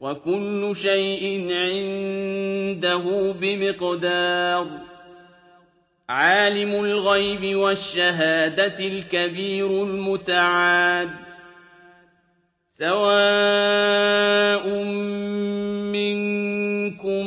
وكل شيء عنده بمقدار. عالم الغيب والشهادة الكبير المتعاد سواء منكم